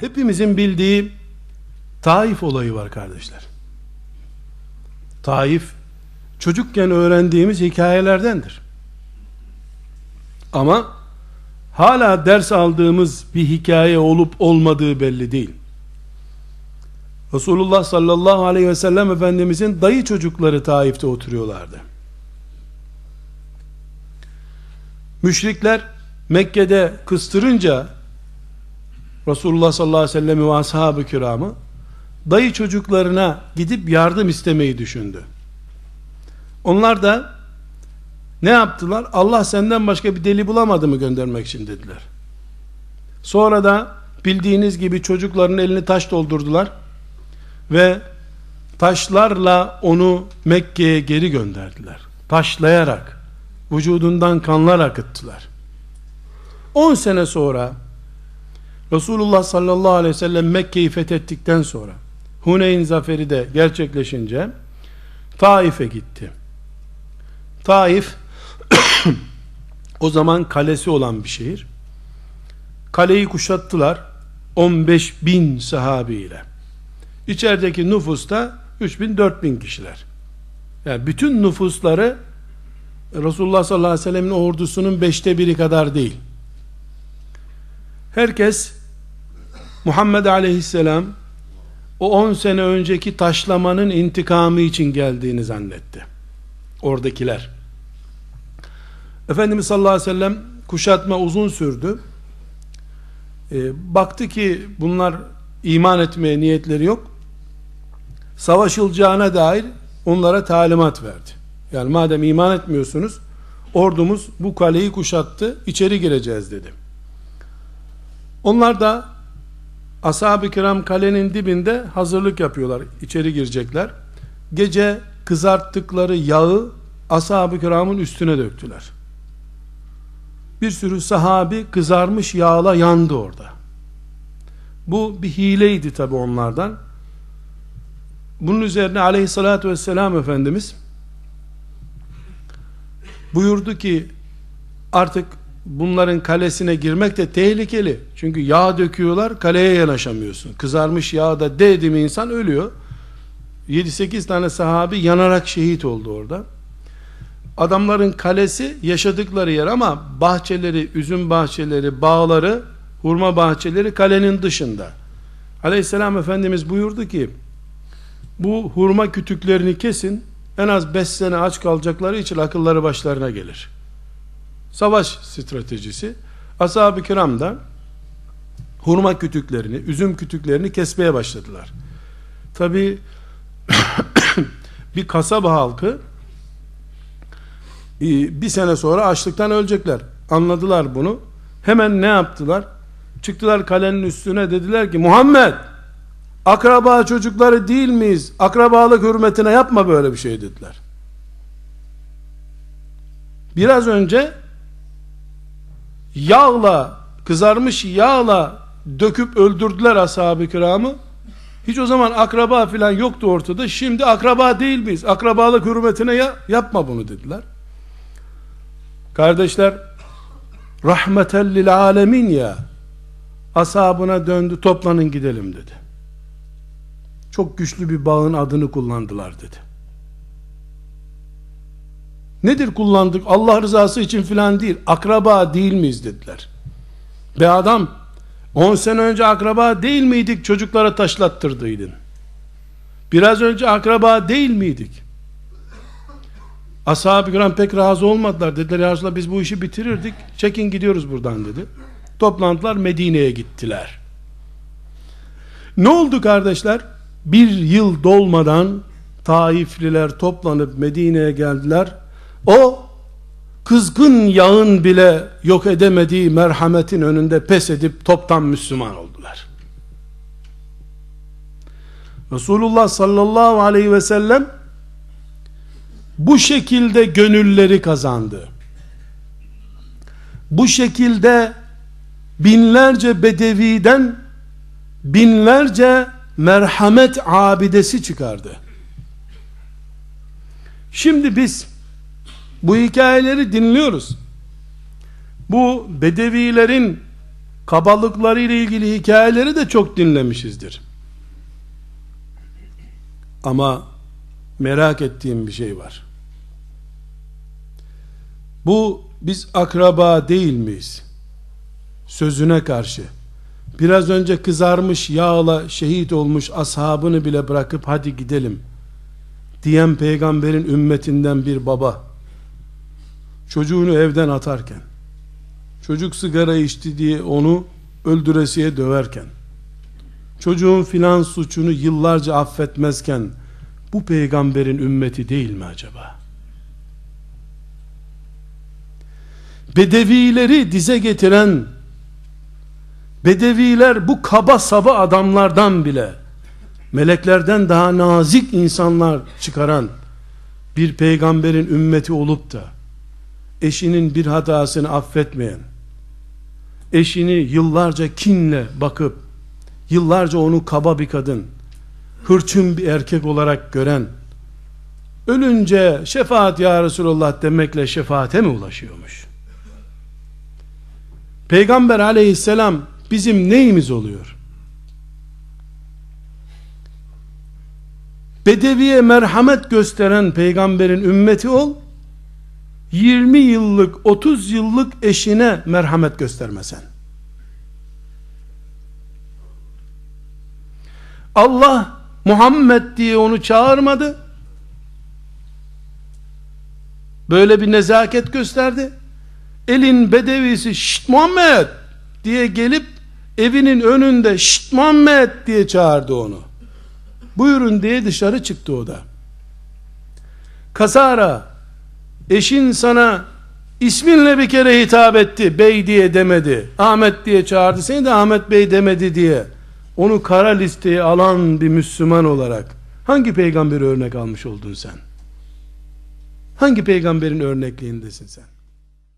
Hepimizin bildiği Taif olayı var kardeşler. Taif çocukken öğrendiğimiz hikayelerdendir. Ama hala ders aldığımız bir hikaye olup olmadığı belli değil. Resulullah sallallahu aleyhi ve sellem Efendimizin dayı çocukları Taif'te oturuyorlardı. Müşrikler Mekke'de kıstırınca Resulullah sallallahu aleyhi ve sellem ve ashab-ı kiramı dayı çocuklarına gidip yardım istemeyi düşündü. Onlar da ne yaptılar? Allah senden başka bir deli bulamadı mı göndermek için dediler. Sonra da bildiğiniz gibi çocukların elini taş doldurdular ve taşlarla onu Mekke'ye geri gönderdiler. Taşlayarak vücudundan kanlar akıttılar. 10 sene sonra Resulullah sallallahu aleyhi ve sellem Mekke'yi fethettikten sonra Huneyn zaferi de gerçekleşince Taif'e gitti. Taif o zaman kalesi olan bir şehir. Kaleyi kuşattılar 15 bin sahabiyle. İçerideki nüfus da 3 bin 4 bin kişiler. Yani bütün nüfusları Resulullah sallallahu aleyhi ve sellemin ordusunun beşte biri kadar değil. Herkes Muhammed aleyhisselam o 10 sene önceki taşlamanın intikamı için geldiğini zannetti. Oradakiler. Efendimiz sallallahu aleyhi ve sellem kuşatma uzun sürdü. E, baktı ki bunlar iman etmeye niyetleri yok. Savaşılacağına dair onlara talimat verdi. Yani madem iman etmiyorsunuz, ordumuz bu kaleyi kuşattı, içeri gireceğiz dedi. Onlar da ashab-ı kiram kalenin dibinde hazırlık yapıyorlar. içeri girecekler. Gece kızarttıkları yağı ashab-ı kiramın üstüne döktüler. Bir sürü sahabi kızarmış yağla yandı orada. Bu bir hileydi tabi onlardan. Bunun üzerine aleyhissalatü vesselam Efendimiz buyurdu ki artık bunların kalesine girmek de tehlikeli. Çünkü yağ döküyorlar, kaleye yanaşamıyorsun. Kızarmış yağda değdi mi insan ölüyor. 7-8 tane sahabi yanarak şehit oldu orada. Adamların kalesi yaşadıkları yer ama bahçeleri, üzüm bahçeleri, bağları, hurma bahçeleri kalenin dışında. Aleyhisselam Efendimiz buyurdu ki, bu hurma kütüklerini kesin, en az 5 sene aç kalacakları için akılları başlarına gelir. Savaş stratejisi. Ashab-ı kiram da hurma kütüklerini, üzüm kütüklerini kesmeye başladılar. Tabi bir kasaba halkı e, bir sene sonra açlıktan ölecekler. Anladılar bunu. Hemen ne yaptılar? Çıktılar kalenin üstüne dediler ki Muhammed akraba çocukları değil miyiz? Akrabalık hürmetine yapma böyle bir şey dediler. Biraz önce yağla kızarmış yağla döküp öldürdüler ashab-ı kiramı. Hiç o zaman akraba filan yoktu ortada. Şimdi akraba değil miyiz? Akrabalık hürmetine ya, yapma bunu dediler. Kardeşler rahmeten lil alemin ya ashabına döndü toplanın gidelim dedi. Çok güçlü bir bağın adını kullandılar dedi. Nedir kullandık? Allah rızası için filan değil. Akraba değil miyiz dediler. Be adam 10 sene önce akraba değil miydik çocuklara taşlattırdıydın. Biraz önce akraba değil miydik? Ashab-ı kiram pek razı olmadılar. Dediler ya Resulallah biz bu işi bitirirdik. Çekin gidiyoruz buradan dedi. Toplantılar Medine'ye gittiler. Ne oldu kardeşler? Bir yıl dolmadan Taifliler toplanıp Medine'ye geldiler. O kızgın yağın bile yok edemediği merhametin önünde pes edip toptan Müslüman oldular. Resulullah sallallahu aleyhi ve sellem bu şekilde gönülleri kazandı. Bu şekilde binlerce bedeviden binlerce merhamet abidesi çıkardı. Şimdi biz bu hikayeleri dinliyoruz. Bu bedevilerin kabalıkları ile ilgili hikayeleri de çok dinlemişizdir. Ama merak ettiğim bir şey var. Bu biz akraba değil miyiz? Sözüne karşı biraz önce kızarmış yağla şehit olmuş ashabını bile bırakıp hadi gidelim diyen peygamberin ümmetinden bir baba çocuğunu evden atarken çocuk sigara içti diye onu öldüresiye döverken çocuğun filan suçunu yıllarca affetmezken bu peygamberin ümmeti değil mi acaba? Bedevileri dize getiren Bedeviler bu kaba saba adamlardan bile meleklerden daha nazik insanlar çıkaran bir peygamberin ümmeti olup da eşinin bir hatasını affetmeyen eşini yıllarca kinle bakıp yıllarca onu kaba bir kadın hırçın bir erkek olarak gören ölünce şefaat ya Resulullah demekle şefaate mi ulaşıyormuş? Peygamber aleyhisselam bizim neyimiz oluyor? Bedeviye merhamet gösteren peygamberin ümmeti ol, 20 yıllık, 30 yıllık eşine merhamet göstermesen. Allah Muhammed diye onu çağırmadı. Böyle bir nezaket gösterdi. Elin bedevisi şşt Muhammed diye gelip evinin önünde şşt Muhammed diye çağırdı onu. Buyurun diye dışarı çıktı o da. Kasara eşin sana isminle bir kere hitap etti. Bey diye demedi. Ahmet diye çağırdı. Seni de Ahmet Bey demedi diye. Onu kara listeye alan bir Müslüman olarak hangi peygamberi örnek almış oldun sen? Hangi peygamberin örnekliğindesin sen?